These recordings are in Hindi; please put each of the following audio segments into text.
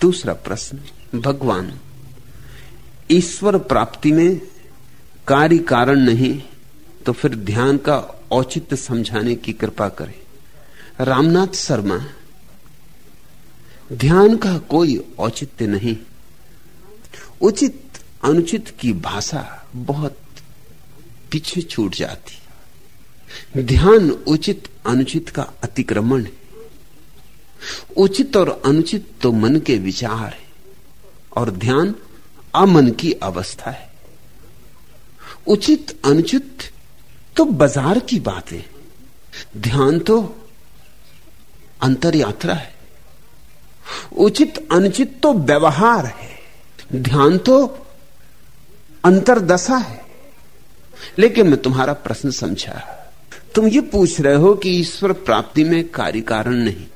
दूसरा प्रश्न, भगवान, ईश्वर प्राप्ति में कार्य कारण नहीं तो फिर ध्यान का औचित्य समझाने की कृपा करें। रामनाथ शर्मा, ध्यान का कोई औचित्य नहीं। उचित, अनुचित की भाषा बहुत पीछे छूट जाती। ध्यान उचित, अनुचित का अतिक्रमण है। उचित और अनुचित तो मन के विचार है और ध्यान अमन की अवस्था है। उचित, अनुचित तो बाज़ार की बातें। ध्यान तो अंतर यात्रा है। उचित, अनुचित तो व्यवहार है। ध्यान तो अंतरदशा है। लेकिन मैं तुम्हारा प्रश्न समझा। तुम ये पूछ रहे हो कि ईश्वर प्राप्ति में कार्य कारण नहीं।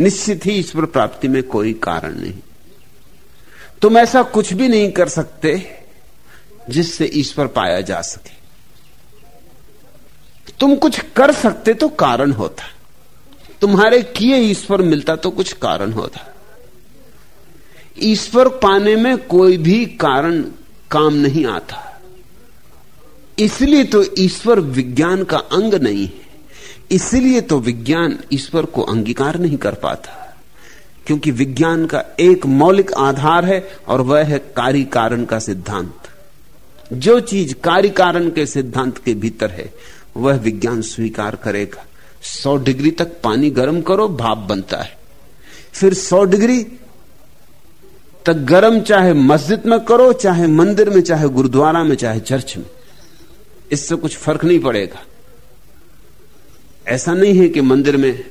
निश्चित ही ईश्वर प्राप्ति में कोई कारण नहीं। तुम ऐसा कुछ भी नहीं कर सकते जिससे ईश्वर पाया जा सके। तुम कुछ कर सकते तो कारण होता। तुम्हारे किए ईश्वर मिलता तो कुछ कारण होता। ईश्वर पाने में कोई भी कारण काम नहीं आता। इसलिए तो ईश्वर विज्ञान का अंग नहीं है। इसलिए तो विज्ञान ईश्वर को अंगीकार नहीं कर पाता, क्योंकि विज्ञान का एक मौलिक आधार है और वह है कार्य कारण का सिद्धांत। जो चीज़ कार्य कारण के सिद्धांत के भीतर है, वह विज्ञान स्वीकार करेगा। सौ डिग्री तक पानी गर्म करो, भाप बनता है। फिर सौ डिग्री तक गर्म चाहे मस्जिद में करो, चाहे मंदिर में, चाहे गुरुद्वारा में, चाहे चर्च में, इससे कुछ फ़र्क नहीं पड़ेगा। ऐसा नहीं है कि मंदिर में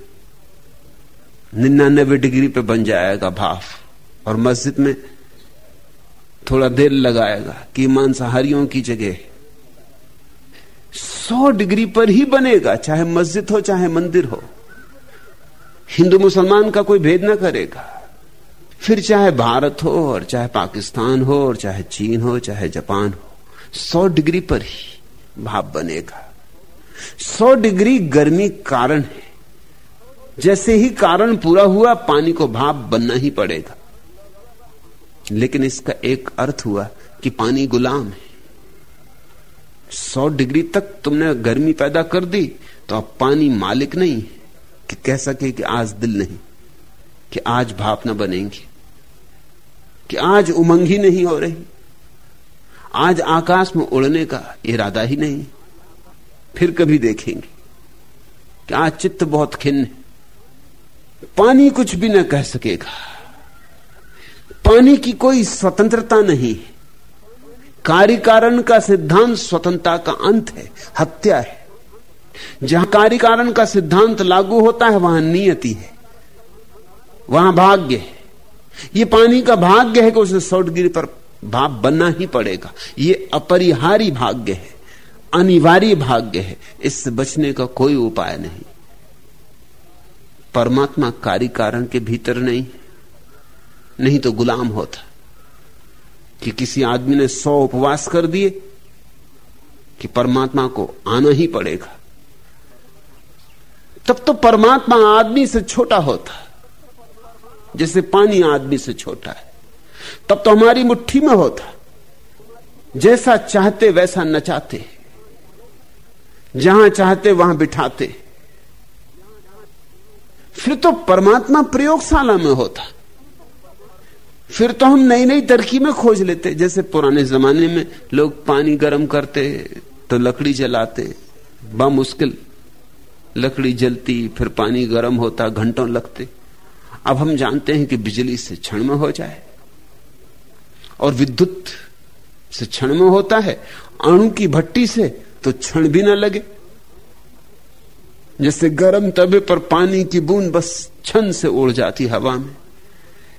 निन्यानबे डिग्री पे बन जाएगा भाव और मस्जिद में थोड़ा देर लगाएगा, कि मांसाहारियों की जगह सौ डिग्री पर ही बनेगा, चाहे मस्जिद हो, चाहे मंदिर हो। हिंदू मुसलमान का कोई भेद ना करेगा। फिर चाहे भारत हो, और चाहे पाकिस्तान हो, और चाहे चीन हो, चाहे जापान हो, सौ डिग्री पर ही भाव बनेगा। सौ डिग्री गर्मी कारण है। जैसे ही कारण पूरा हुआ, पानी को भाप बनना ही पड़ेगा। लेकिन इसका एक अर्थ हुआ कि पानी गुलाम है। सौ डिग्री तक तुमने गर्मी पैदा कर दी तो अब पानी मालिक नहीं कि कह सके कि आज दिल नहीं, कि आज भाप ना बनेंगे, कि आज उमंग ही नहीं हो रही। आज आकाश में उड़ने का इरादा ही नहीं। फिर कभी देखेंगे। कि आज चित्त बहुत खिन्न है। पानी कुछ भी न कह सकेगा। पानी की कोई स्वतंत्रता नहीं कार्य कारण का सिद्धांत स्वतंत्रता का अंत है, हत्या है। जहाँ कार्य कारण का सिद्धांत लागू होता है, वहाँ नियति है। वहाँ भाग्य है। ये पानी का भाग्य है कि उसे सौ डिग्री पर भाप बनना ही पड़ेगा। ये अपरिहारी भाग्य है। अनिवार्य भाग्य है, इससे बचने का कोई उपाय नहीं। परमात्मा कार्य कारण के भीतर नहीं नहीं तो गुलाम होता कि किसी आदमी ने सौ उपवास कर दिए कि परमात्मा को आना ही पड़ेगा। तब तो परमात्मा आदमी से छोटा होता, जैसे पानी आदमी से छोटा है। तब तो हमारी मुट्ठी में होता, जैसा चाहते वैसा नचाते जहाँ चाहते, वहाँ बिठाते। फिर तो परमात्मा प्रयोगशाला में होता। फिर तो हम नई नई तरकीबें खोज लेते। जैसे पुराने जमाने में लोग पानी गर्म करते तो लकड़ी जलाते। मुश्किल। लकड़ी जलती, फिर पानी गर्म होता, घंटों लगते। अब हम जानते हैं कि बिजली से क्षण में हो जाए। और विद्युत से क्षण में होता है। अणु की भट्टी से तो क्षण भी ना लगे। जैसे गर्म तबे पर पानी की बूंद बस क्षण से उड़ जाती हवा में।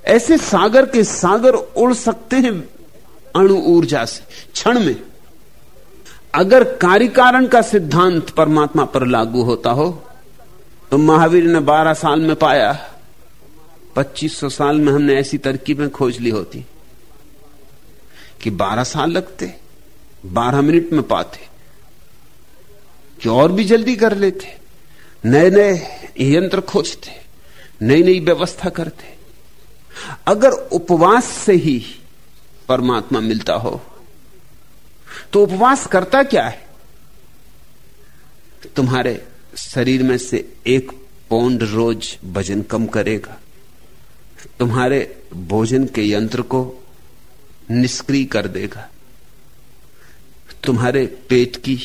ऐसे सागर के सागर उड़ सकते हैं अणु ऊर्जा से, क्षण में। अगर कार्य कारण का सिद्धांत परमात्मा पर लागू होता हो तो महावीर ने 12 साल में पाया 2500 साल में हमने ऐसी तरकीबें खोज ली होती, कि 12 साल लगते 12 मिनट में पाते। कि और भी जल्दी कर लेते। नए नए यंत्र खोजते नई नई व्यवस्था करते। अगर उपवास से ही परमात्मा मिलता हो तो उपवास करता क्या है? तुम्हारे शरीर में से एक पौंड रोज वज़न कम करेगा। तुम्हारे भोजन के यंत्र को निष्क्रिय कर देगा। तुम्हारे पेट की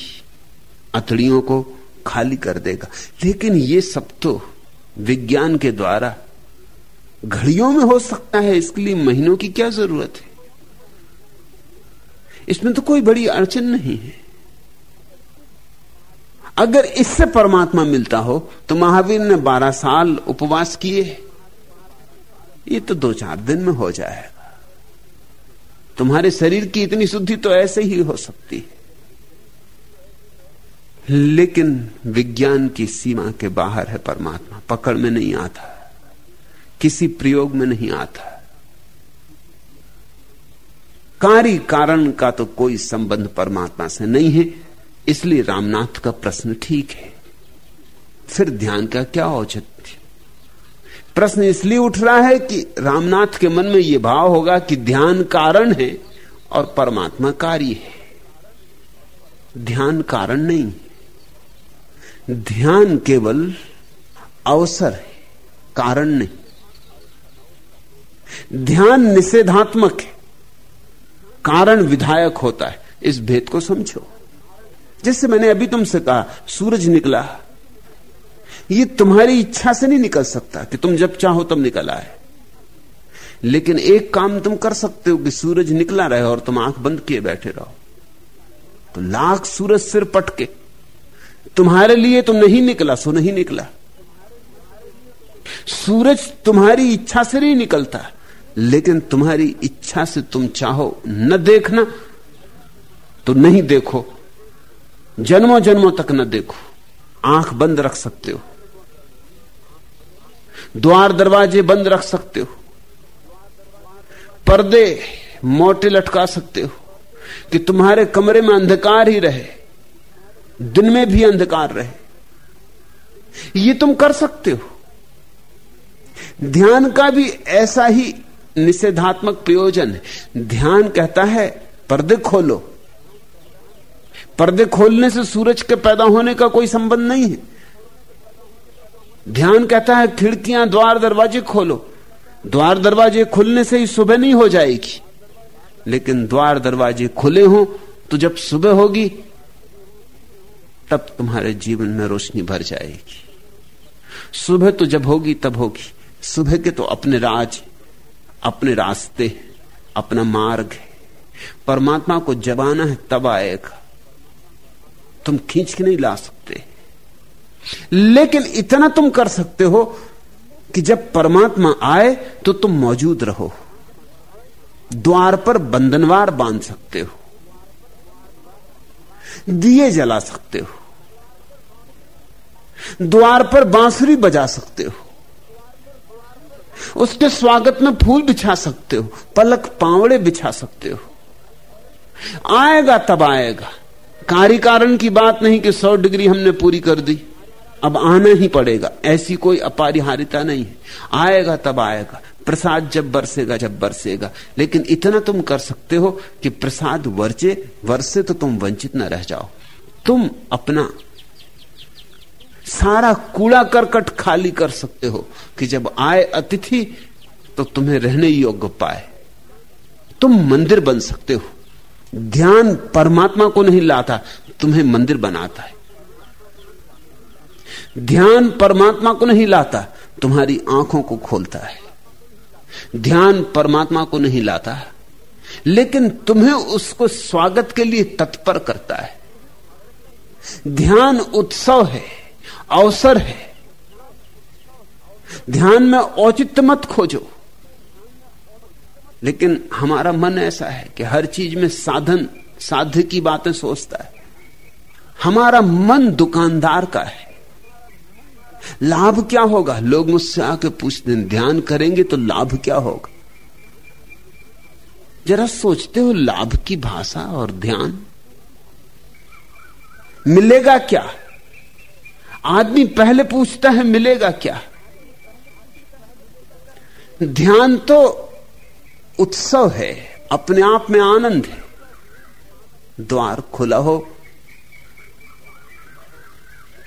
अतड़ियों को खाली कर देगा। लेकिन ये सब तो विज्ञान के द्वारा घड़ियों में हो सकता है, इसके लिए महीनों की क्या ज़रूरत है? इसमें तो कोई बड़ी अड़चन नहीं है। अगर इससे परमात्मा मिलता हो तो महावीर ने बारह साल उपवास किए। ये तो दो चार दिन में हो जाएगा। तुम्हारे शरीर की इतनी शुद्धि तो ऐसे ही हो सकती है। लेकिन विज्ञान की सीमा के बाहर है परमात्मा। पकड़ में नहीं आता। किसी प्रयोग में नहीं आता। कार्य कारण का तो कोई संबंध परमात्मा से नहीं है, इसलिए रामनाथ का प्रश्न ठीक है। फिर ध्यान का क्या औचित्य? प्रश्न इसलिए उठ रहा है कि रामनाथ के मन में यह भाव होगा कि ध्यान कारण है और परमात्मा कार्य है। ध्यान कारण नहीं। ध्यान केवल अवसर है, कारण नहीं। ध्यान निषेधात्मक है, कारण विधायक होता है। इस भेद को समझो। जैसे मैंने अभी तुमसे कहा, सूरज निकला, ये तुम्हारी इच्छा से नहीं निकल सकता कि तुम जब चाहो तब निकल आए। लेकिन एक काम तुम कर सकते हो कि सूरज निकला रहे और तुम आँख बंद किए बैठे रहो। तो लाख सूरज सिर पटके तुम्हारे लिए तो नहीं निकला, सो नहीं निकला। सूरज तुम्हारी इच्छा से नहीं निकलता, लेकिन तुम्हारी इच्छा से तुम चाहो न देखना तो नहीं देखो। जन्मों जन्मों तक न देखो। आँख बंद रख सकते हो। द्वार दरवाजे बंद रख सकते हो। पर्दे मोटे लटका सकते हो कि तुम्हारे कमरे में अंधकार ही रहे। दिन में भी अंधकार रहे। ये तुम कर सकते हो। ध्यान का भी ऐसा ही निषेधात्मक प्रयोजन है। ध्यान कहता है, पर्दे खोलो। पर्दे खोलने से सूरज के पैदा होने का कोई संबंध नहीं है। ध्यान कहता है, खिड़कियाँ, द्वार, दरवाजे खोलो। द्वार, दरवाजे खुलने से ही सुबह नहीं हो जाएगी। लेकिन द्वार, दरवाजे खुले हों तो जब सुबह होगी तब तुम्हारे जीवन में रोशनी भर जाएगी। सुबह तो जब होगी, तब होगी। सुबह के तो अपने राज अपने रास्ते अपना मार्ग है। परमात्मा को जबाना है, तब आएगा। तुम खींच के नहीं ला सकते। लेकिन इतना तुम कर सकते हो कि जब परमात्मा आए तो तुम मौजूद रहो। द्वार पर बंधनवार बाँध सकते हो। दिए जला सकते हो। द्वार पर बांसुरी बजा सकते हो। उसके स्वागत में फूल बिछा सकते हो, पलक पावड़े बिछा सकते हो। आएगा तब आएगा। कार्य कारण की बात नहीं कि सौ डिग्री हमने पूरी कर दी। अब आना ही पड़ेगा। ऐसी कोई अपरिहारिता नहीं है। आएगा तब आएगा। प्रसाद जब बरसेगा जब बरसेगा। लेकिन इतना तुम कर सकते हो कि प्रसाद वर्चे वर्षे तो तुम वंचित न रह जाओ। तुम अपना सारा कूड़ा करकट खाली कर सकते हो कि जब आए अतिथि तो तुम्हें रहने योग्य पाए। तुम मंदिर बन सकते हो। ध्यान परमात्मा को नहीं लाता, तुम्हें मंदिर बनाता है। ध्यान परमात्मा को नहीं लाता, तुम्हारी आँखों को खोलता है। ध्यान परमात्मा को नहीं लाता लेकिन तुम्हें उसको स्वागत के लिए तत्पर करता है। ध्यान उत्सव है, अवसर है। ध्यान में औचित्य मत खोजो। लेकिन हमारा मन ऐसा है कि हर चीज़ में साधन, साध्य की बातें सोचता है। हमारा मन दुकानदार का है। लाभ क्या होगा? लोग मुझसे आके पूछते हैं, ध्यान करेंगे तो लाभ क्या होगा? जरा सोचते हो लाभ की भाषा और ध्यान? मिलेगा क्या? आदमी पहले पूछता है, मिलेगा क्या? ध्यान तो उत्सव है, अपने आप में आनंद है। द्वार खुला हो,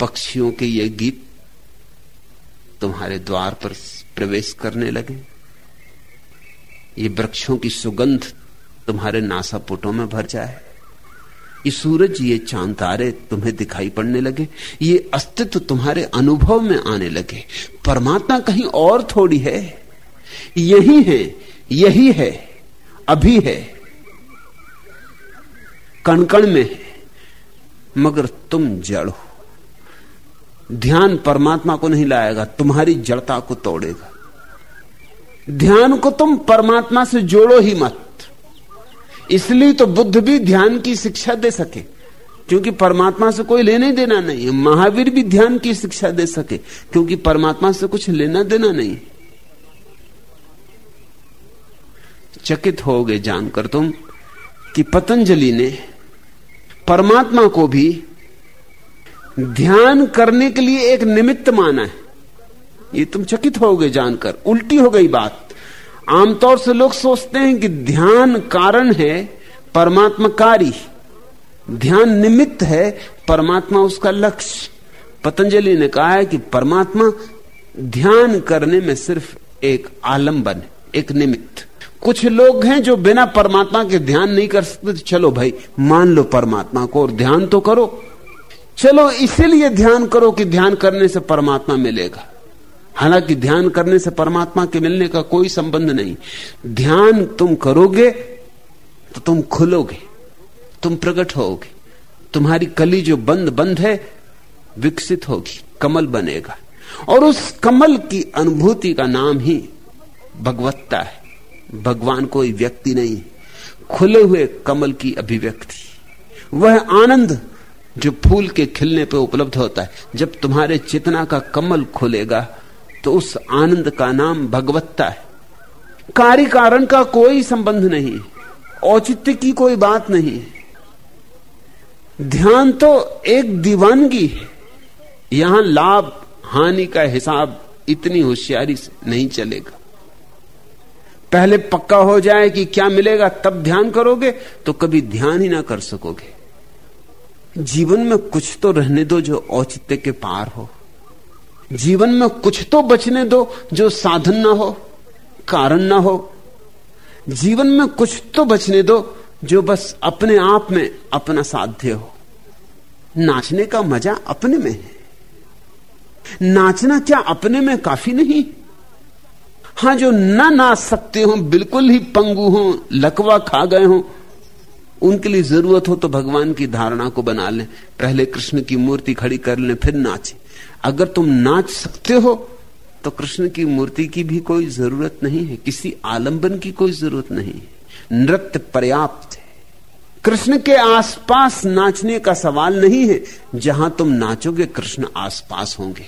पक्षियों के ये गीत तुम्हारे द्वार पर प्रवेश करने लगे। ये वृक्षों की सुगंध तुम्हारे नासापुटों में भर जाए। ये सूरज, ये चाँद तारे तुम्हें दिखाई पड़ने लगे। ये अस्तित्व तुम्हारे अनुभव में आने लगे। परमात्मा कहीं और थोड़ी है। यही है यही है, अभी है। कणकण में है, मगर तुम जड़ हो। ध्यान परमात्मा को नहीं लाएगा, तुम्हारी जड़ता को तोड़ेगा। ध्यान को तुम परमात्मा से जोड़ो ही मत। इसलिए तो बुद्ध भी ध्यान की शिक्षा दे सके, क्योंकि परमात्मा से कोई लेने देना नहीं है। महावीर भी ध्यान की शिक्षा दे सके, क्योंकि परमात्मा से कुछ लेना देना नहीं चकित हो गए जानकर तुम कि पतंजलि ने परमात्मा को भी ध्यान करने के लिए एक निमित्त माना है। ये तुम चकित हो गए जानकर, उल्टी हो गई बात। आमतौर से लोग सोचते हैं कि ध्यान कारण है, परमात्मा कारी। ध्यान निमित्त है, परमात्मा उसका लक्ष्य। पतंजलि ने कहा है कि परमात्मा ध्यान करने में सिर्फ़ एक आलंबन, एक निमित्त। कुछ लोग हैं जो बिना परमात्मा के ध्यान नहीं कर सकते। चलो भाई, मान लो परमात्मा को और ध्यान तो करो। चलो इसीलिए ध्यान करो कि ध्यान करने से परमात्मा मिलेगा। हालाँकि ध्यान करने से परमात्मा के मिलने का कोई संबंध नहीं। ध्यान तुम करोगे तो तुम खुलोगे, तुम प्रकट होगे। तुम्हारी कली जो बंद बंद है, विकसित होगी, कमल बनेगा। और उस कमल की अनुभूति का नाम ही भगवत्ता है। भगवान कोई व्यक्ति नहीं, खुले हुए कमल की अभिव्यक्ति। वह आनंद जो फूल के खिलने पर उपलब्ध होता है, जब तुम्हारे चेतना का कमल खुलेगा तो उस आनंद का नाम भगवत्ता है। कार्य कारण का कोई संबंध नहीं, औचित्य की कोई बात नहीं। ध्यान तो एक दीवानगी है। यहाँ लाभ, हानि का हिसाब इतनी होशियारी से नहीं चलेगा। पहले पक्का हो जाए कि क्या मिलेगा, तब ध्यान करोगे तो कभी ध्यान ही ना कर सकोगे। जीवन में कुछ तो रहने दो जो औचित्य के पार हो। जीवन में कुछ तो बचने दो जो साधन ना हो, कारण ना हो। जीवन में कुछ तो बचने दो जो बस अपने आप में अपना साध्य हो। नाचने का मज़ा अपने में है। नाचना क्या अपने में काफ़ी नहीं? हाँ, जो ना नाच सकते हो, बिल्कुल ही पंगु हो, लकवा खा गए हो उनके लिए ज़रूरत हो तो भगवान की धारणा को बना लें। पहले कृष्ण की मूर्ति खड़ी कर लें, फिर नाचे। अगर तुम नाच सकते हो तो कृष्ण की मूर्ति की भी कोई ज़रूरत नहीं है। किसी आलंबन की कोई ज़रूरत नहीं है। नृत्य पर्याप्त है। कृष्ण के आसपास नाचने का सवाल नहीं है। जहाँ तुम नाचोगे, कृष्ण आसपास होंगे।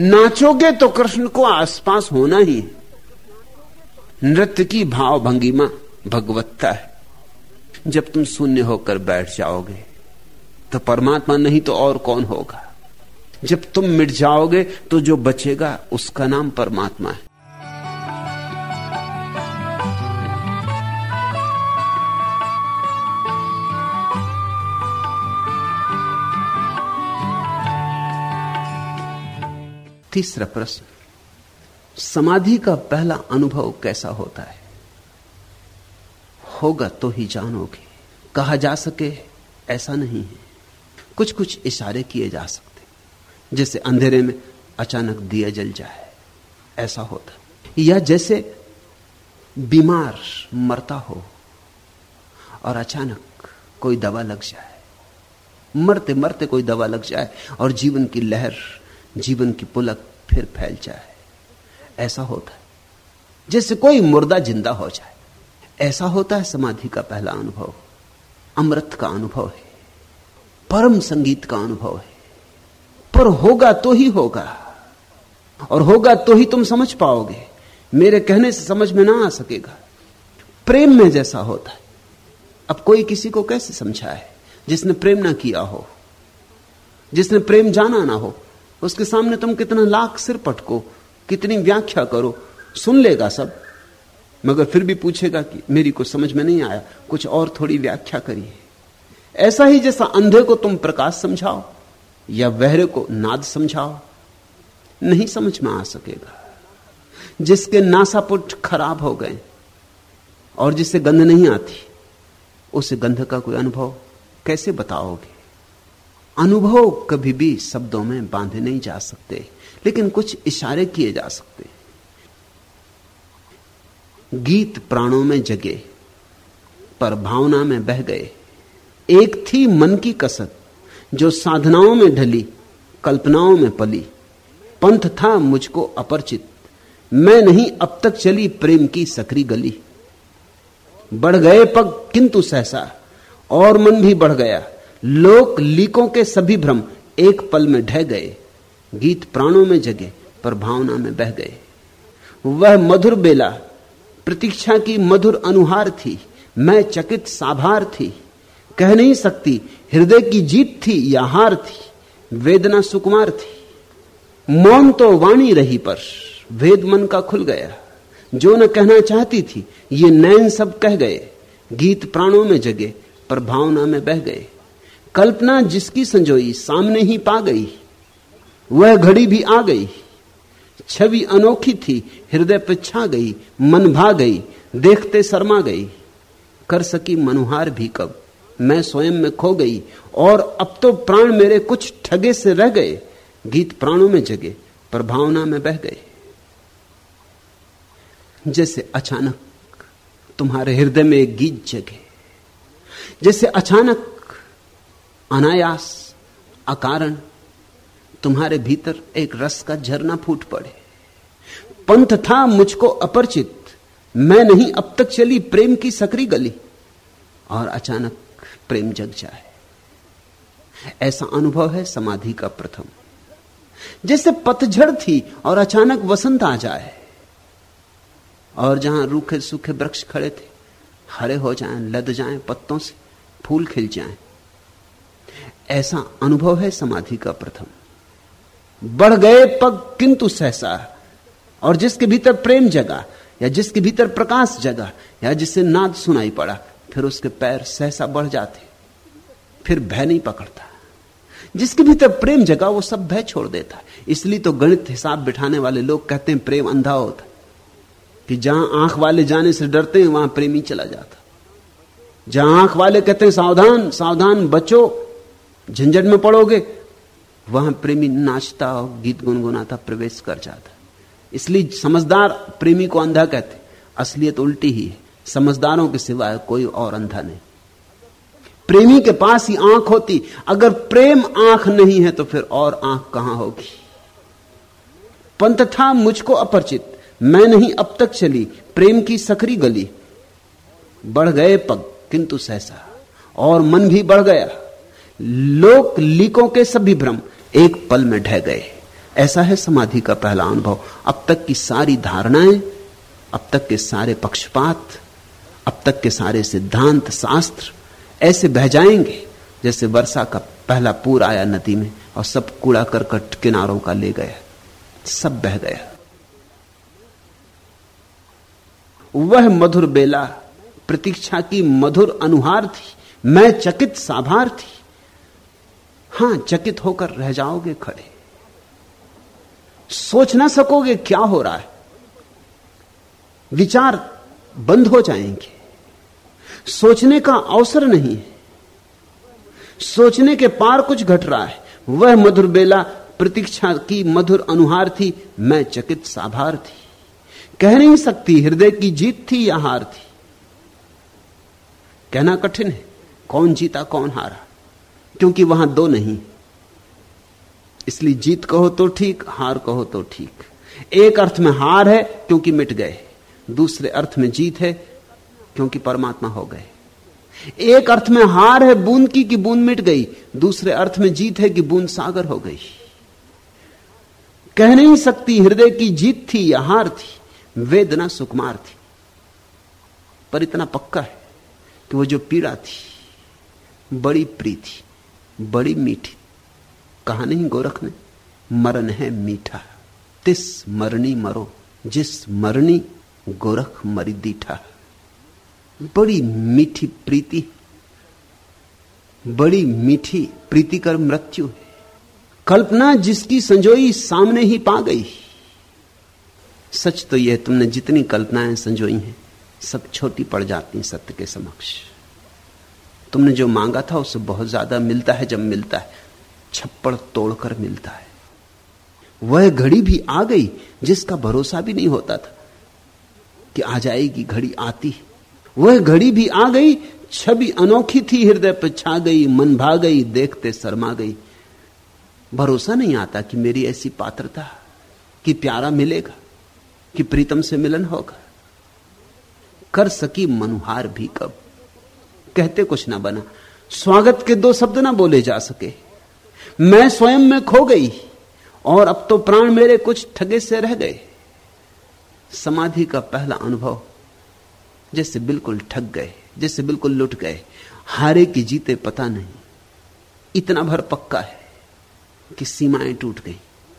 नाचोगे तो कृष्ण को आसपास होना ही नृत्य की भाव भंगिमा। भगवत्ता है। जब तुम शून्य होकर बैठ जाओगे तो परमात्मा नहीं तो और कौन होगा? जब तुम मिट जाओगे तो जो बचेगा, उसका नाम परमात्मा है। तीसरा प्रश्न, समाधि का पहला अनुभव कैसा होता है? होगा तो ही जानोगे। कहा जा सके, ऐसा नहीं है। कुछ कुछ इशारे किए जा सकते। जैसे अंधेरे में अचानक दिया जल जाए, ऐसा होता। या जैसे बीमार मरता हो और अचानक कोई दवा लग जाए। मरते मरते कोई दवा लग जाए और जीवन की लहर, जीवन की पुलक फिर फैल जाए। ऐसा होता। है जैसे कोई मुर्दा ज़िंदा हो जाए। ऐसा होता है समाधि का पहला अनुभव। अमृत का अनुभव है। परम संगीत का अनुभव है। पर होगा तो ही होगा। और होगा तो ही तुम समझ पाओगे। मेरे कहने से समझ में ना आ सकेगा। प्रेम में जैसा होता है। अब कोई किसी को कैसे समझाए? जिसने प्रेम ना किया हो। जिसने प्रेम जाना ना हो। उसके सामने तुम कितना लाख सिर पटको, कितनी व्याख्या करो, सुन लेगा सब। मगर फिर भी पूछेगा कि मेरी को समझ में नहीं आया, कुछ और थोड़ी व्याख्या करिए। ऐसा ही जैसा अंधे को तुम प्रकाश समझाओ, या वहरे को नाद समझाओ, नहीं समझ में आ सकेगा। जिसके नासापुट खराब हो गए और जिसे गंध नहीं आती, उसे गंध का कोई अनुभव कैसे बताओगे? अनुभव कभी भी शब्दों में बांधे नहीं जा सकते, लेकिन कुछ इशारे किए जा सकते। गीत प्राणों में जगे, पर भावना में बह गए। एक थी मन की कसत, जो साधनाओं में ढली, कल्पनाओं में पली। पंथ था मुझको अपरिचित, मैं नहीं अब तक चली प्रेम की सकरी गली। बढ़ गए पग किंतु सहसा, और मन भी बढ़ गया। लोक लीकों के सभी भ्रम एक पल में ढह गए। गीत प्राणों में जगे, पर भावना में बह गए। वह मधुर बेला प्रतीक्षा की मधुर अनुहार थी। मैं चकित साभार थी। कह नहीं सकती, हृदय की जीत थी या हार थी। वेदना सुकुमार थी। मौन तो वाणी रही पर वेद मन का खुल गया। जो न कहना चाहती थी, ये नैन सब कह गए। गीत प्राणों में जगे, पर भावना में बह गए। कल्पना जिसकी संजोई सामने ही पा गई, वह घड़ी भी आ गई। छवि अनोखी थी, हृदय पे छा गई, मन भा गई, देखते शर्मा गई। कर सकी मनुहार भी कब? मैं स्वयं में खो गई, और अब तो प्राण मेरे कुछ ठगे से रह गए। गीत प्राणों में जगे, पर भावना में बह गए। जैसे अचानक तुम्हारे हृदय में एक गीत जगे, जैसे अचानक अनायास, अकारण तुम्हारे भीतर एक रस का झरना फूट पड़े। पंथ था मुझको अपरिचित। मैं नहीं अब तक चली प्रेम की सकरी गली। और अचानक प्रेम जग जाए। ऐसा अनुभव है समाधि का प्रथम। जैसे पतझड़ थी और अचानक वसंत आ जाए। और जहाँ रूखे सूखे वृक्ष खड़े थे हरे हो जाएँ, लद जाएँ पत्तों से फूल खिल जाएँ। ऐसा अनुभव है समाधि का प्रथम। बढ़ गए पग किंतु सहसा, और जिसके भीतर प्रेम जगा, या जिसके भीतर प्रकाश जगा, या जिसे नाद सुनाई पड़ा, फिर उसके पैर सहसा बढ़ जाते, फिर भय नहीं पकड़ता। जिसके भीतर प्रेम जगा, वो सब भय छोड़ देता। इसलिए तो गणित हिसाब बिठाने वाले लोग कहते हैं, प्रेम अंधा होता। कि जहाँ आँख वाले जाने से डरते हैं, वहाँ प्रेमी चला जाता। जहाँ आँख वाले कहते हैं, सावधान सावधान बचो, झंझट में पड़ोगे वहाँ प्रेमी नाचता और गीत गुनगुनाता, प्रवेश कर जाता। इसलिए समझदार प्रेमी को अंधा कहते, असलियत उल्टी ही है। समझदारों के सिवाय कोई और अंधा नहीं। प्रेमी के पास ही आँख होती, अगर प्रेम आँख नहीं है तो फिर और आँख कहाँ होगी? पंत था मुझको अपरिचित, मैं नहीं अब तक चली, प्रेम की सकरी गली। बढ़ गए पग, किंतु सहसा, और मन भी बढ़ गया। लोक लीकों के सभी भ्रम एक पल में ढह गए। ऐसा है समाधि का पहला अनुभव। अब तक की सारी धारणाएँ, अब तक के सारे पक्षपात, अब तक के सारे सिद्धांत, शास्त्र, ऐसे बह जाएँगे जैसे वर्षा का पहला पूर आया नदी में और सब कूड़ा करकट किनारों का ले गया। सब बह गया। वह मधुर बेला, प्रतीक्षा की मधुर अनुहार थी। मैं चकित साभार थी। हाँ, चकित होकर रह जाओगे खड़े। सोच ना सकोगे क्या हो रहा है। विचार बंद हो जाएँगे। सोचने का अवसर नहीं है। सोचने के पार कुछ घट रहा है। वह मधुर बेला प्रतीक्षा की मधुर अनुहार थी। मैं चकित साभार थी। कह नहीं सकती, हृदय की जीत थी या हार थी। कहना कठिन है, कौन जीता, कौन हारा। क्योंकि वहाँ दो नहीं। इसलिए जीत कहो तो ठीक, हार कहो तो ठीक। एक अर्थ में हार है क्योंकि मिट गए। दूसरे अर्थ में जीत है क्योंकि परमात्मा हो गए। एक अर्थ में हार है बूंद की कि बूंद मिट गई। दूसरे अर्थ में जीत है कि बूंद सागर हो गई। कह नहीं सकती हृदय की जीत थी या हार थी, वेदना सुकुमार थी। पर इतना पक्का है कि वो जो पीड़ा थी, बड़ी प्री थी बड़ी मीठी कहा नहीं गोरख ने। मरण है मीठा। तिस मरणी मरो, जिस मरणी गोरख मरी दीठा। बड़ी मीठी प्रीति बड़ी मीठी प्रीतिकर मृत्यु है। कल्पना जिसकी संजोई सामने ही पा गई। सच तो यह तुमने जितनी कल्पनाएँ संजोई हैं, सब छोटी पड़ जाती सत्य के समक्ष। तुमने जो मांगा था उससे बहुत ज़्यादा मिलता है जब मिलता है। छप्पड़ तोड़कर मिलता है। वह घड़ी भी आ गई जिसका भरोसा भी नहीं होता था कि आ जाएगी, घड़ी आती। वह घड़ी भी आ गई, छवि अनोखी थी, हृदय पर छा गई, मन भा गई, देखते शर्मा गई। भरोसा नहीं आता कि मेरी ऐसी पात्रता, कि प्यारा मिलेगा, कि प्रीतम से मिलन होगा। कर सकी मनुहार भी कब? कहते कुछ ना बना। स्वागत के दो शब्द ना बोले जा सके। मैं स्वयं में खो गई, और अब तो प्राण मेरे कुछ ठगे से रह गए। समाधि का पहला अनुभव, जैसे बिल्कुल ठग गए, जैसे बिल्कुल लुट गए। हारे की जीते पता नहीं, इतना भर पक्का है कि सीमाएँ टूट गई,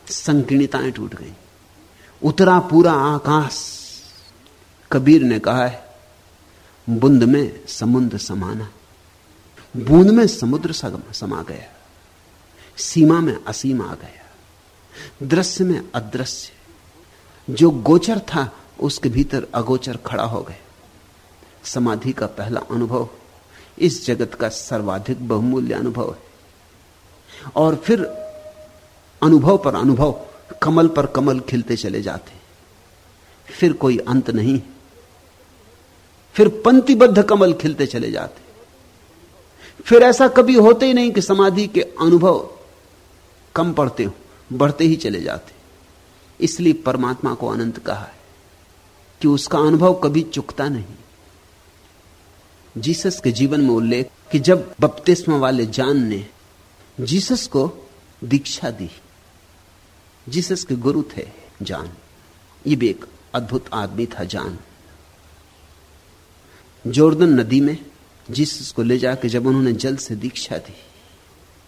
संकीर्णताएँ टूट गई। उतरा पूरा आकाश, कबीर ने कहा है बुंद में समुद्र समाना। बूंद में समुद्र समा गया। सीमा में असीम आ गया। दृश्य में अदृश्य। जो गोचर था, उसके भीतर अगोचर खड़ा हो गया। समाधि का पहला अनुभव, इस जगत का सर्वाधिक बहुमूल्य अनुभव है। और फिर अनुभव पर अनुभव, कमल पर कमल खिलते चले जाते। फिर कोई अंत नहीं। फिर पंक्तिबद्ध कमल खिलते चले जाते। फिर ऐसा कभी होते ही नहीं कि समाधि के अनुभव कम पड़ते हो, बढ़ते ही चले जाते। इसलिए परमात्मा को अनंत कहा है कि उसका अनुभव कभी चुकता नहीं। जीसस के जीवन में उल्लेख कि जब बपतिस्मा वाले जान ने जीसस को दीक्षा दी, जीसस के गुरु थे जान। ये भी एक अद्भुत आदमी था जान। जोर्दन नदी में जीसस को ले जाकर जब उन्होंने जल से दीक्षा दी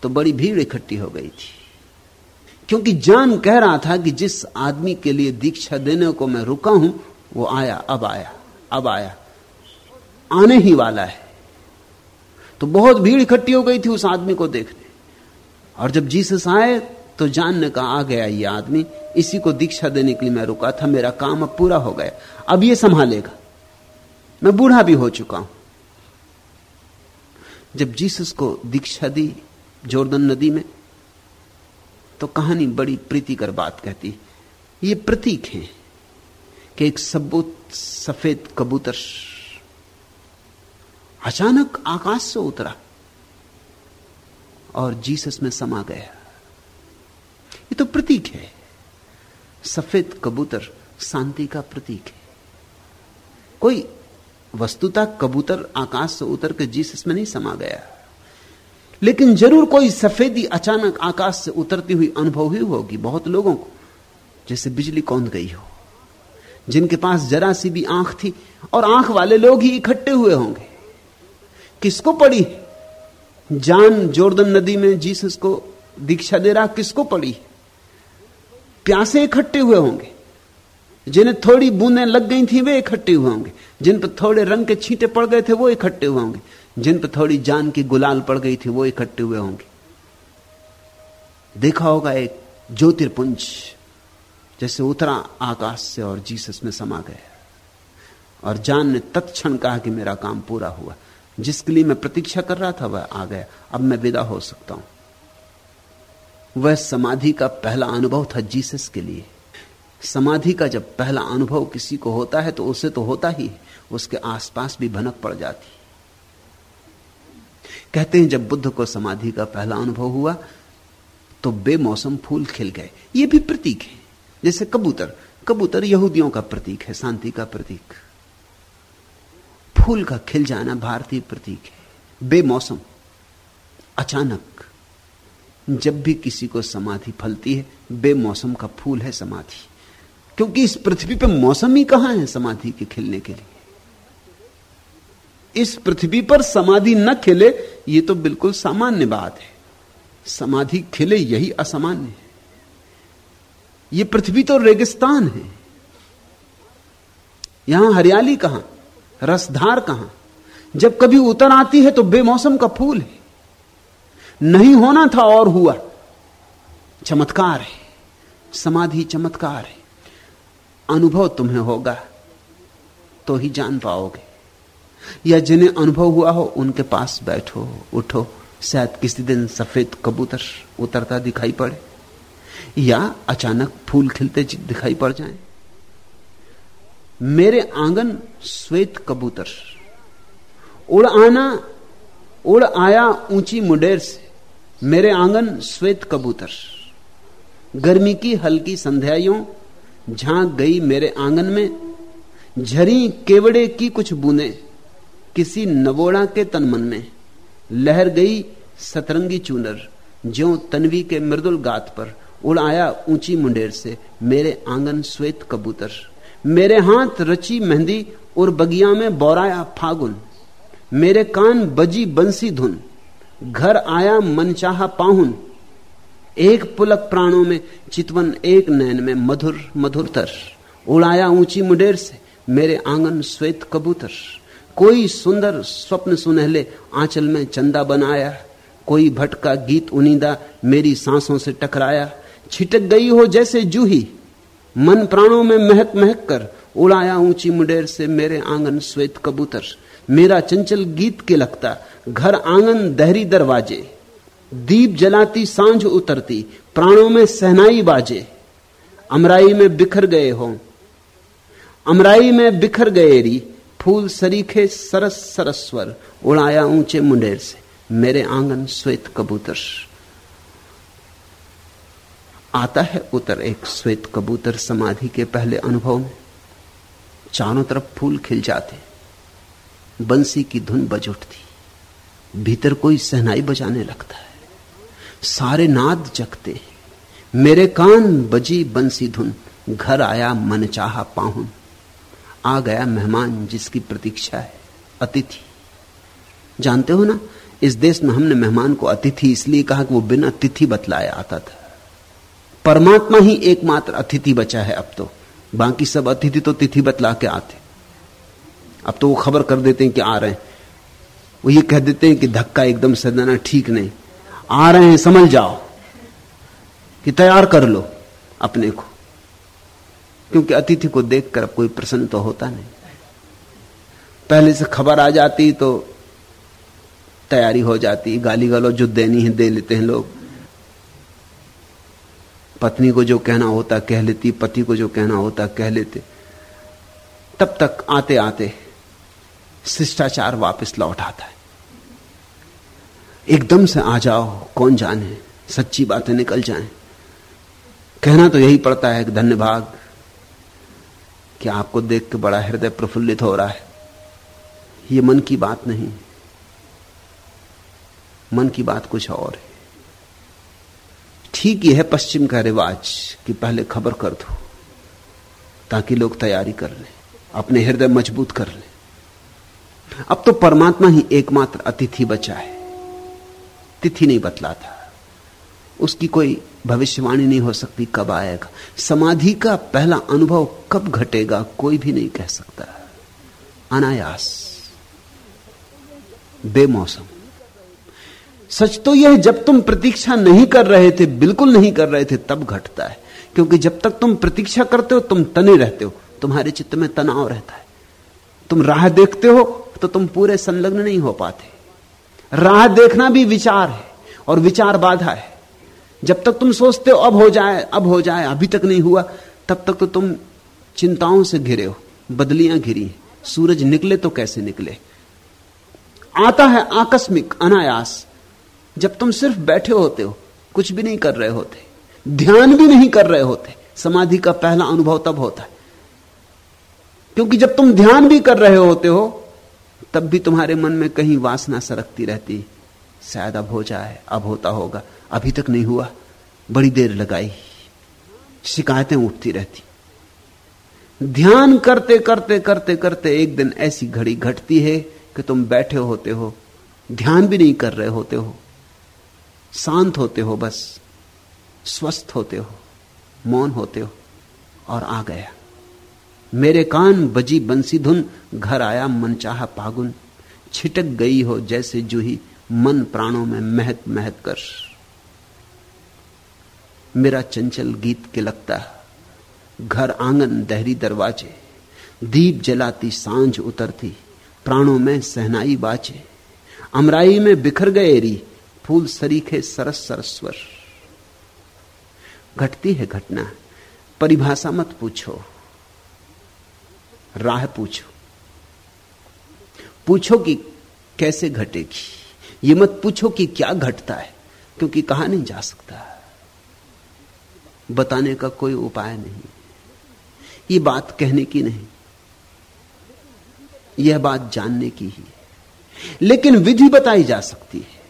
तो बड़ी भीड़ इकट्ठी हो गई थी। क्योंकि जान कह रहा था कि जिस आदमी के लिए दीक्षा देने को मैं रुका हूँ, वो आया, अब आया अब आया, आने ही वाला है। तो बहुत भीड़ इकट्ठी हो गई थी उस आदमी को देखने। और जब जीसस आए तो जान ने कहा आ गया ये आदमी, इसी को दीक्षा देने के लिए मैं रुका था, मेरा काम अब पूरा हो गया, अब ये संभालेगा। मैं बूढ़ा भी हो चुका हूँ। जब जीसस को दीक्षा दी जोर्दन नदी में तो कहानी बड़ी प्रीतिकर बात कहती ये प्रतीक है कि एक सबूत, सफ़ेद कबूतर अचानक आकाश से उतरा और जीसस में समा गया। ये तो प्रतीक है। सफ़ेद कबूतर शांति का प्रतीक है। कोई वस्तुता कबूतर आकाश से उतर के जीसस में नहीं समा गया। लेकिन ज़रूर कोई सफेदी अचानक आकाश से उतरती हुई अनुभव ही होगी बहुत लोगों को, जैसे बिजली कौंध गई हो, जिनके पास जरा सी भी आँख थी और आँख वाले लोग ही इकट्ठे हुए होंगे। किसको पड़ी? जान जोर्दन नदी में जीसस को दीक्षा दे रहा किसको पड़ी? प्यासे इकट्ठे हुए होंगे। जिन्हें थोड़ी बूंदें लग गई थी, वे इकट्ठे हुए होंगे। जिन पर थोड़े रंग के छींटे पड़ गए थे, वो इकट्ठे हुए होंगे। जिन पर थोड़ी जान की गुलाल पड़ गई थी, वो इकट्ठे हुए होंगे। देखा होगा एक ज्योतिर्पुंज, जैसे उतरा आकाश से और जीसस में समा गया और जान ने तत्क्षण कहा कि मेरा काम पूरा हुआ। जिसके लिए मैं प्रतीक्षा कर रहा था, वह आ गया। अब मैं विदा हो सकता हूँ। वह समाधि का पहला अनुभव था जीसस के लिए। समाधि का जब पहला अनुभव किसी को होता है तो उसे तो होता ही है। उसके आसपास भी भनक पड़ जाती कहते हैं, जब बुद्ध को समाधि का पहला अनुभव हुआ तो बेमौसम फूल खिल गए। ये भी प्रतीक है। जैसे कबूतर। कबूतर यहूदियों का प्रतीक है, शांति का प्रतीक। फूल का खिल जाना भारतीय प्रतीक है। बेमौसम। अचानक, जब भी किसी को समाधि फलती है, बेमौसम का फूल है समाधि। क्योंकि इस पृथ्वी पर मौसम ही कहाँ है समाधि के खिलने के लिए? इस पृथ्वी पर समाधि न खिले यह तो बिल्कुल सामान्य बात है। समाधि खिले यही असामान्य है। ये पृथ्वी तो रेगिस्तान है। यहाँ हरियाली कहाँ? रसधार कहाँ? जब कभी उतर आती है तो बेमौसम का फूल है। नहीं होना था और हुआ। चमत्कार है। समाधि चमत्कार है। अनुभव तुम्हें होगा तो ही जान पाओगे। या जिन्हें अनुभव हुआ हो, उनके पास बैठो, उठो। शायद किसी दिन सफ़ेद कबूतर उतरता दिखाई पड़े, या अचानक फूल खिलते दिखाई पड़ जाएँ। मेरे आँगन श्वेत कबूतर, उड़ आना, उड़ आया ऊँची मुडेर से, मेरे आँगन श्वेत कबूतर। गर्मी की हल्की संध्याइयों झाँक गई मेरे आँगन में, झरी केवड़े की कुछ बूंदे, किसी नवोड़ा के तन मन में, लहर गई सतरंगी चूनर, ज्यो तनवी के मृदुल गात पर उड़ आया ऊँची मुंडेर से मेरे आँगन श्वेत कबूतर। मेरे हाथ रची मेहंदी और बगिया में बोराया फागुन। मेरे कान बजी बंसी धुन। घर आया मनचाहा पाहुन। एक पुलक प्राणों में, चितवन एक नैन में मधुर, मधुरतर। उड़ाया ऊँची मुडेर से, मेरे आँगन श्वेत कबूतर। कोई सुंदर स्वप्न सुनहले आंचल में चंदा बनाया। कोई भटका गीत उनीदा मेरी सांसों से टकराया। छिटक गई हो जैसे जूही, मन प्राणों में महक महक कर, उड़ाया ऊँची मुडेर से मेरे आँगन श्वेत कबूतर। मेरा चंचल गीत के लगता, घर आँगन दहरी दरवाजे। दीप जलाती, साँझ उतरती, प्राणों में सहनाई बाजे। अमराई में बिखर गए हो। अमराई में बिखर गए री, फूल सरीखे सरस सरस्वर, उड़ाया ऊँचे मुंडेर से, मेरे आँगन श्वेत कबूतर। आता है उतर एक श्वेत कबूतर समाधि के पहले अनुभव में। चारों तरफ़ फूल खिल जाते। बंसी की धुन बज उठती। भीतर कोई सहनाई बजाने लगता है। सारे नाद जगते मेरे कान बजी बंसी धुन, घर आया मन चाहा पाहुन। आ गया मेहमान जिसकी प्रतीक्षा है, अतिथि। जानते हो ना, इस देश में हमने मेहमान को अतिथि इसलिए कहा कि वो बिना तिथि बतलाया आता था। परमात्मा ही एकमात्र अतिथि बचा है अब तो। बाकी सब अतिथि तो तिथि बतला के आते। अब तो वो खबर कर देते हैं कि आ रहे हैं। वो ये कह देते हैं कि धक्का एकदम से ठीक नहीं। आ रहे हैं समझ जाओ। कि तैयार कर लो अपने को। क्योंकि अतिथि को देखकर कोई प्रसन्न तो होता नहीं। पहले से खबर आ जाती तो तैयारी हो जाती गाली गालो जो देनी है दे लेते हैं लोग। पत्नी को जो कहना होता, कह लेती, पति को जो कहना होता, कह लेते। तब तक आते आते शिष्टाचार वापस लौट आता है। एकदम से आ जाओ, कौन जाने? सच्ची बातें निकल जाएँ। कहना तो यही पड़ता है कि धन्यवाद कि आपको देख के बड़ा हृदय प्रफुल्लित हो रहा है। ये मन की बात नहीं। मन की बात कुछ और है। ठीक यह है पश्चिम का रिवाज कि पहले खबर कर दो, ताकि लोग तैयारी कर लें, अपने हृदय मज़बूत कर लें। अब तो परमात्मा ही एकमात्र अतिथि बचा है। तिथि नहीं बतलाता उसकी कोई भविष्यवाणी नहीं हो सकती कब आएगा। समाधि का पहला अनुभव कब घटेगा, कोई भी नहीं कह सकता। अनायास। बेमौसम। सच तो यह जब तुम प्रतीक्षा नहीं कर रहे थे, बिल्कुल नहीं कर रहे थे, तब घटता है। क्योंकि जब तक तुम प्रतीक्षा करते हो, तुम तने रहते हो, तुम्हारे चित्त में तनाव रहता है। तुम राह देखते हो तो तुम पूरे संलग्न नहीं हो पाते। राह देखना भी विचार है और विचार बाधा है। जब तक तुम सोचते हो, अब हो जाए, अब हो जाए, अभी तक नहीं हुआ, तब तक तो तुम चिंताओं से घिरे हो, बदलियाँ घिरी सूरज निकले तो कैसे निकले? आता है आकस्मिक, अनायास। जब तुम सिर्फ़ बैठे होते हो, कुछ भी नहीं कर रहे होते, ध्यान भी नहीं कर रहे होते, समाधि का पहला अनुभव तब होता है। क्योंकि जब तुम ध्यान भी कर रहे होते हो तब भी तुम्हारे मन में कहीं वासना सरकती रहती। शायद अब हो जाए, अब होता होगा। अभी तक नहीं हुआ। बड़ी देर लगाई। शिकायतें उठती रहती। ध्यान करते करते करते करते एक दिन ऐसी घड़ी घटती है कि तुम बैठे होते हो, ध्यान भी नहीं कर रहे होते हो। शांत होते हो बस, स्वस्थ होते हो, मौन होते हो और आ गया। मेरे कान बजी बंसी धुन घर आया मन चाह पागुन। छिटक गई हो जैसे जूही, मन प्राणों में महक महक कर। मेरा चंचल गीत के लगता घर आँगन दहरी दरवाजे। दीप जलाती साँझ उतरती, प्राणों में सहनाई बाचे अमराई में बिखर गए री फूल सरीखे सरस सरस्वर घटती है घटना, परिभाषा मत पूछो। राह पूछो। पूछो कि कैसे घटेगी? ये मत पूछो कि क्या घटता है, क्योंकि कहा नहीं जा सकता। बताने का कोई उपाय नहीं। ये बात कहने की नहीं। यह बात जानने की ही लेकिन विधि बताई जा सकती है।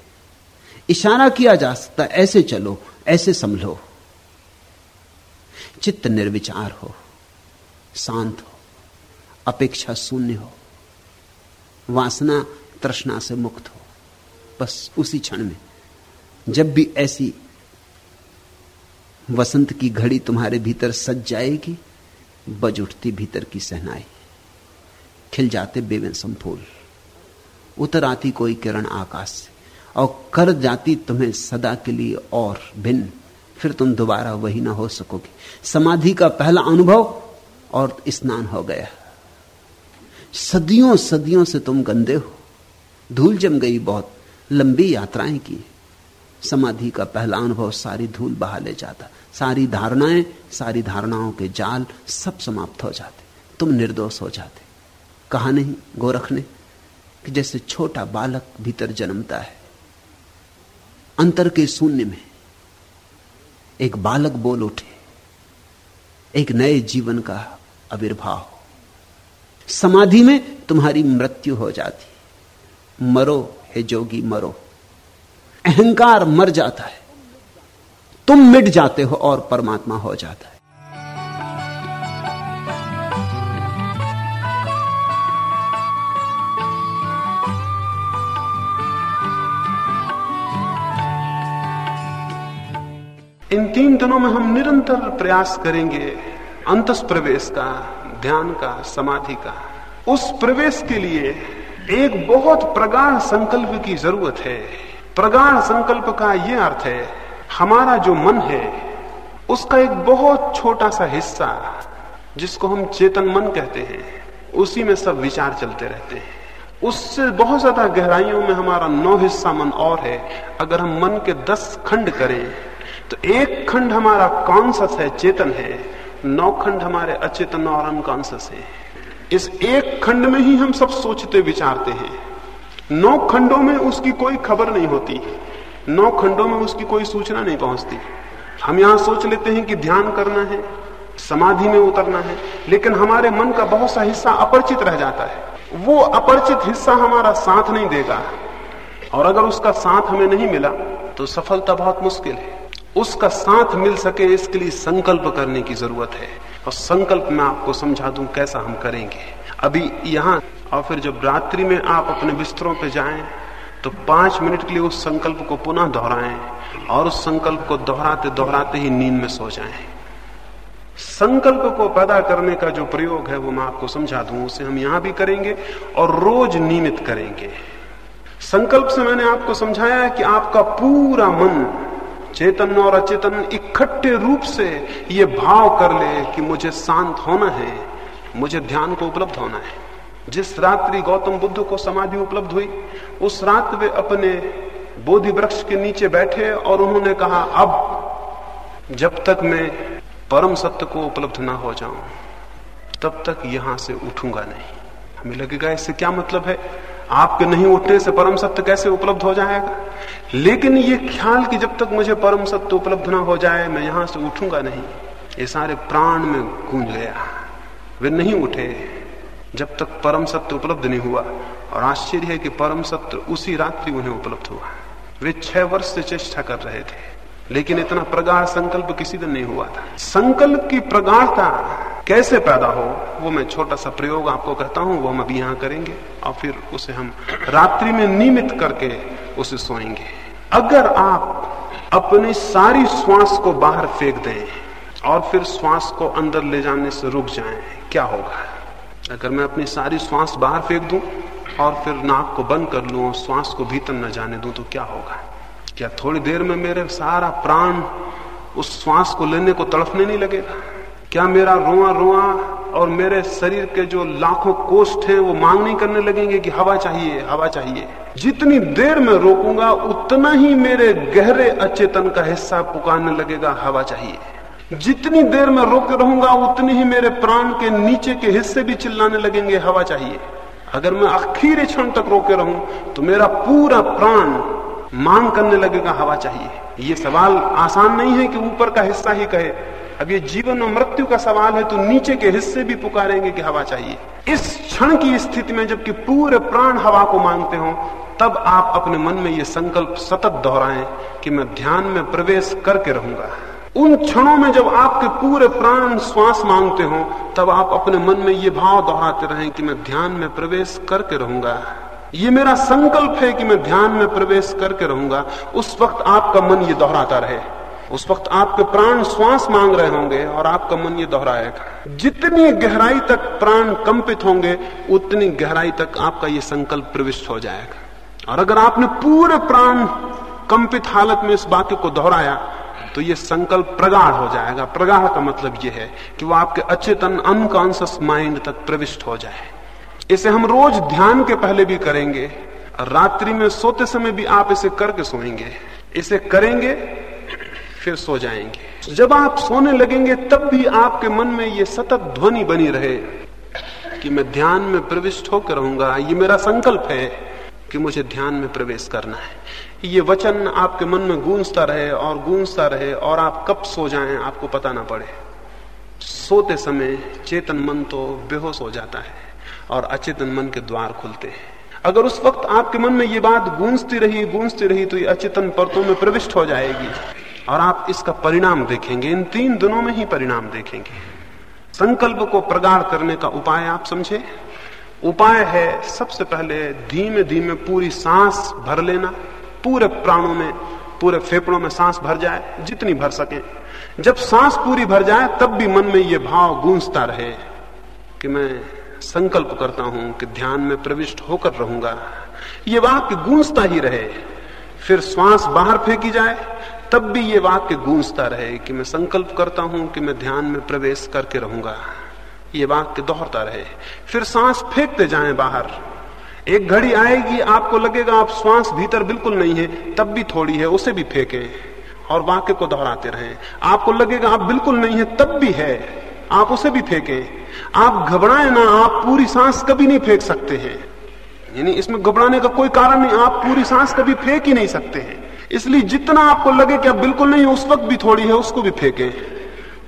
इशारा किया जा सकता है, ऐसे चलो, ऐसे संभलो। चित्त निर्विचार हो, शांत हो। अपेक्षा शून्य हो। वासना तृष्णा से मुक्त हो। बस उसी क्षण में, जब भी ऐसी वसंत की घड़ी तुम्हारे भीतर सज जाएगी, बज उठती भीतर की सहनाई। खिल जाते बेवंसम फूल उतर आती कोई किरण आकाश से, और कर जाती तुम्हें सदा के लिए और भिन्न। फिर तुम दोबारा वही ना हो सकोगे। समाधि का पहला अनुभव और स्नान हो गया। सदियों सदियों से तुम गंदे हो। धूल जम गई बहुत। लंबी यात्राएँ की। समाधि का पहला अनुभव सारी धूल बहा ले जाता। सारी धारणाएँ, सारी धारणाओं के जाल सब समाप्त हो जाते। तुम निर्दोष हो जाते। कहा नहीं, गोरख ने, कि जैसे छोटा बालक भीतर जन्मता है। अंतर के शून्य में एक बालक बोल उठे। एक नए जीवन का आविर्भाव समाधि में तुम्हारी मृत्यु हो जाती। मरो, हे जोगी, मरो। अहंकार मर जाता है। तुम मिट जाते हो और परमात्मा हो जाता है। इन तीन दिनों में हम निरंतर प्रयास करेंगे अंतस प्रवेश का। ध्यान का, समाधि का। उस प्रवेश के लिए एक बहुत प्रगाढ़ संकल्प की ज़रूरत है। प्रगाढ़ संकल्प का यह अर्थ है, हमारा जो मन है, उसका एक बहुत छोटा सा हिस्सा, जिसको हम चेतन मन कहते हैं, उसी में सब विचार चलते रहते हैं। उससे बहुत ज़्यादा गहराइयों में हमारा नौ हिस्सा मन और है। अगर हम मन के दस खंड करें तो एक खंड हमारा कॉन्सियस है? चेतन है। नौ खंड हमारे अचेतन और अनकॉन्सियस है। इस एक खंड में ही हम सब सोचते, विचारते हैं। नौ खंडों में उसकी कोई खबर नहीं होती। नौ खंडों में उसकी कोई सूचना नहीं पहुँचती। हम यहाँ सोच लेते हैं कि ध्यान करना है, समाधि में उतरना है, लेकिन हमारे मन का बहुत सा हिस्सा अपरिचित रह जाता है। वो अपरिचित हिस्सा हमारा साथ नहीं देगा। और अगर उसका साथ हमें नहीं मिला तो सफलता बहुत मुश्किल है। उसका साथ मिल सके, इसके लिए संकल्प करने की ज़रूरत है। और संकल्प मैं आपको समझा दूँ कैसा हम करेंगे। अभी यहाँ, और फिर जब रात्रि में आप अपने बिस्तरों पे जाएँ तो पाँच मिनट के लिए उस संकल्प को पुनः दोहराएँ, और उस संकल्प को दोहराते दोहराते ही नींद में सो जाएँ। संकल्प को पैदा करने का जो प्रयोग है, वो मैं आपको समझा दूँ, उसे हम यहाँ भी करेंगे, और रोज नियमित करेंगे। संकल्प से मैंने आपको समझाया है कि आपका पूरा मन चेतन और अचेतन इकट्ठे रूप से ये भाव कर ले कि मुझे शांत होना है, मुझे ध्यान को उपलब्ध होना है। जिस रात्रि गौतम बुद्ध को समाधि उपलब्ध हुई, उस रात वे अपने बोधि वृक्ष के नीचे बैठे और उन्होंने कहा, अब, जब तक मैं परम सत्य को उपलब्ध ना हो जाऊँ, तब तक यहाँ से उठूँगा नहीं। हमें लगेगा, इससे क्या मतलब है? आपके नहीं उठने से परम सत्य कैसे उपलब्ध हो जाएगा? लेकिन ये ख्याल कि जब तक मुझे परम सत्य उपलब्ध ना हो जाए, मैं यहाँ से उठूँगा नहीं। ये सारे प्राण में गूंज गया। वे नहीं उठे जब तक परम सत्य उपलब्ध नहीं हुआ। और आश्चर्य है कि परम सत्य उसी रात्रि उन्हें उपलब्ध हुआ। वे छह वर्ष से चेष्टा कर रहे थे, लेकिन इतना प्रगाढ़ संकल्प किसी दिन नहीं हुआ था। संकल्प की प्रगाढ़ता कैसे पैदा हो, वो मैं छोटा सा प्रयोग आपको कहता हूँ, वो हम अभी यहाँ करेंगे, और फिर उसे हम रात्रि में नियमित करके उसे सोएँगे। अगर आप अपनी सारी श्वास को बाहर फेंक दें, और फिर श्वास को अंदर ले जाने से रुक जाएँ, क्या होगा? अगर मैं अपनी सारी श्वास बाहर फेंक दूँ, और फिर नाक को बंद कर लूँ श्वास को भीतर न जाने दूँ तो क्या होगा? क्या थोड़ी देर में मेरे सारा प्राण उस श्वास को लेने को तड़फने नहीं लगेगा? क्या मेरा रोआ रोआ और मेरे शरीर के जो लाखों कोष्ठ हैं, वो मांग नहीं करने लगेंगे कि हवा चाहिए हवा चाहिए। जितनी देर में रोकूँगा, उतना ही मेरे गहरे अचेतन का हिस्सा पुकारने लगेगा, हवा चाहिए। जितनी देर में रोके रहूँगा, उतनी ही मेरे प्राण के नीचे के हिस्से भी चिल्लाने लगेंगे, हवा चाहिए। अगर मैं आखिरी क्षण तक रोके रहूँ तो मेरा पूरा प्राण मांग करने लगेगा, हवा चाहिए। ये सवाल आसान नहीं है कि ऊपर का हिस्सा ही कहे। अब ये जीवन और मृत्यु का सवाल है तो नीचे के हिस्से भी पुकारेंगे कि हवा चाहिए। इस क्षण की स्थिति में जबकि पूरे प्राण हवा को मांगते हो, तब आप अपने मन में ये संकल्प सतत दोहराएँ कि मैं ध्यान में प्रवेश करके रहूँगा। उन क्षणों में जब आपके पूरे प्राण श्वास मांगते हो, तब आप अपने मन में ये भाव दोहराते रहें कि मैं ध्यान में प्रवेश करके रहूँगा। ये मेरा संकल्प है कि मैं ध्यान में प्रवेश करके रहूँगा। उस वक्त आपका मन ये दोहराता रहे। उस वक्त आपके प्राण श्वास मांग रहे होंगे और आपका मन ये दोहराएगा। जितनी गहराई तक प्राण कंपित होंगे, उतनी गहराई तक आपका ये संकल्प प्रविष्ट हो जाएगा। और अगर आपने पूरे प्राण कंपित हालत में इस वाक्य को दोहराया तो ये संकल्प प्रगाढ़ हो जाएगा। प्रगाढ़ का मतलब ये है कि वो आपके अचेतन अनकॉन्सियस माइंड तक प्रविष्ट हो जाए। इसे हम रोज ध्यान के पहले भी करेंगे। रात्रि में सोते समय भी आप इसे करके सोएँगे। इसे करेंगे फिर सो जाएँगे। जब आप सोने लगेंगे, तब भी आपके मन में ये सतत ध्वनि बनी रहे कि मैं ध्यान में प्रविष्ट होकर रहूँगा। ये मेरा संकल्प है कि मुझे ध्यान में प्रवेश करना है। ये वचन आपके मन में गूंजता रहे और गूंजता रहे और आप कब सो जाएँ, आपको पता ना पड़े। सोते समय चेतन मन तो बेहोश हो जाता है और अचेतन मन के द्वार खुलते हैं। अगर उस वक्त आपके मन में ये बात गूंजती रही गूंजती रही तो ये अचेतन परतों में प्रविष्ट हो जाएगी। और आप इसका परिणाम देखेंगे, इन तीन दिनों में ही परिणाम देखेंगे। संकल्प को प्रगाढ़ करने का उपाय आप समझे। उपाय है सबसे पहले धीमे धीमे पूरी सांस भर लेना। पूरे प्राणों में, पूरे फेफड़ों में सांस भर जाए, जितनी भर सके। जब सांस पूरी भर जाए, तब भी मन में ये भाव गूंजता रहे कि मैं संकल्प करता हूँ कि ध्यान में प्रविष्ट होकर रहूँगा। ये वाक्य गूंजता ही रहे। फिर श्वास बाहर फेंकी जाए तब भी ये वाक्य गूंजता रहे कि मैं संकल्प करता हूँ कि मैं ध्यान में प्रवेश करके रहूँगा। ये वाक्य दोहरता रहे। फिर सांस फेंकते जाएँ बाहर। एक घड़ी आएगी, आपको लगेगा आप श्वास भीतर बिल्कुल नहीं है, तब भी थोड़ी है, उसे भी फेंके। और वाक्य को दोहराते रहे। आपको लगेगा आप बिल्कुल नहीं है, तब भी है, आप उसे भी फेंके। आप घबराए ना, आप पूरी सांस कभी नहीं फेंक सकते हैं। यानी इसमें घबराने का कोई कारण नहीं, आप पूरी सांस कभी फेंक ही नहीं सकते हैं। इसलिए जितना आपको लगे कि अब बिल्कुल नहीं उस वक्त भी थोड़ी है, उसको भी फेंके।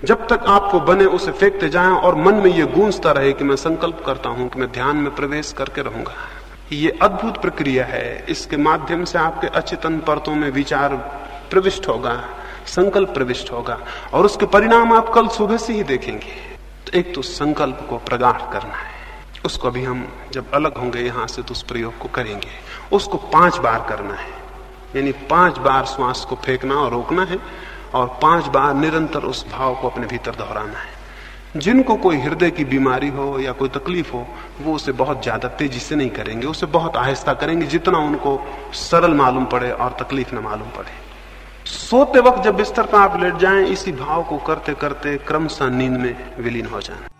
जब तक आपको बने, उसे फेंकते जाएँ और मन में ये गूंजता रहे कि मैं संकल्प करता हूँ कि मैं ध्यान में प्रवेश करके रहूँगा। ये अद्भुत प्रक्रिया है। इसके माध्यम से आपके अचेतन परतों में विचार प्रविष्ट होगा, संकल्प प्रविष्ट होगा और उसके परिणाम आप कल सुबह से ही देखेंगे। तो एक तो संकल्प को प्रगाढ़ करना है। उसको भी हम जब अलग होंगे, यहाँ से तो उस प्रयोग को करेंगे। उसको पाँच बार करना है। यानी पाँच बार श्वास को फेंकना और रोकना है और पाँच बार निरंतर उस भाव को अपने भीतर दोहराना है। जिनको कोई हृदय की बीमारी हो या कोई तकलीफ़ हो, वो उसे बहुत ज़्यादा तेज़ी से नहीं करेंगे, उसे बहुत आहिस्ता करेंगे जितना उनको सरल मालूम पड़े और तकलीफ़ न मालूम पड़े। सोते वक्त जब बिस्तर पर आप लेट जाएँ, इसी भाव को करते करते क्रमशः नींद में विलीन हो जाए